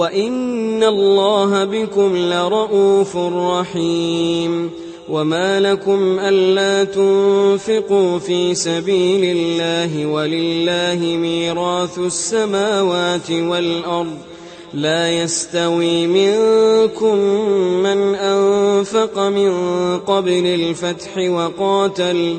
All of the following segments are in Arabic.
وان الله بكم لرءوف رحيم وما لكم الا تنفقوا في سبيل الله ولله ميراث السماوات والارض لا يستوي منكم من انفق من قبل الفتح وقاتل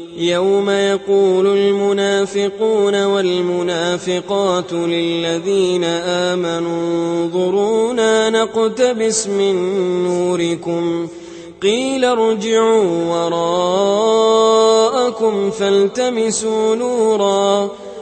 يوم يقول المنافقون والمنافقات للذين آمنوا انظرونا نقتبس من نوركم. قيل ارجعوا وراءكم فالتمسوا نورا.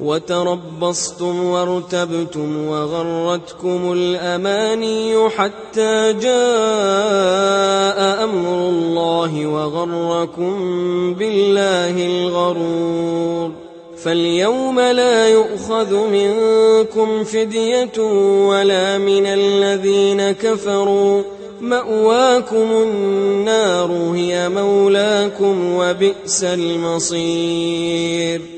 وتربصتم وارتبتم وغرتكم الأماني حتى جاء أمر الله وغركم بالله الغرور. فاليوم لا يؤخذ منكم فدية ولا من الذين كفروا. مأواكم النار هي مولاكم وبئس المصير.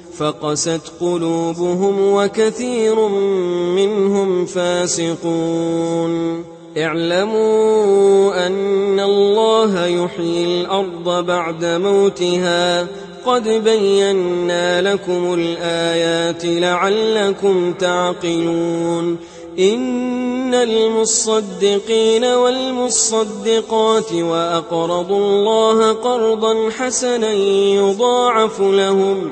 فقست قلوبهم وكثير منهم فاسقون. اعلموا أن الله يحيي الأرض بعد موتها. قد بينا لكم الآيات لعلكم تعقلون. إن المصدقين والمصدقات وأقرضوا الله قرضا حسنا يضاعف لهم.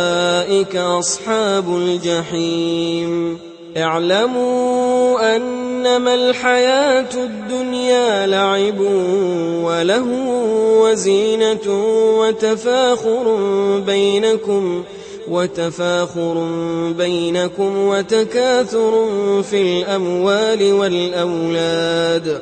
أولئك أصحاب الجحيم. اعلموا أنما الحياة الدنيا لعب وله وزينة وتفاخر بينكم وتفاخر بينكم وتكاثر في الأموال والأولاد.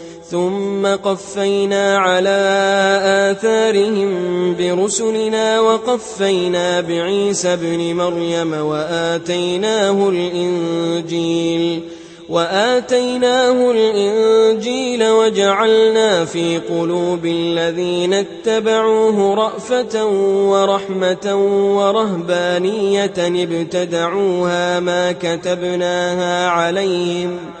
ثم قفينا على آثارهم برسلنا وقفينا بعيسى ابن مريم وآتيناه الإنجيل وآتيناه الإنجيل وجعلنا في قلوب الذين اتبعوه رأفة ورحمة ورهبانية ابتدعوها ما كتبناها عليهم ۖ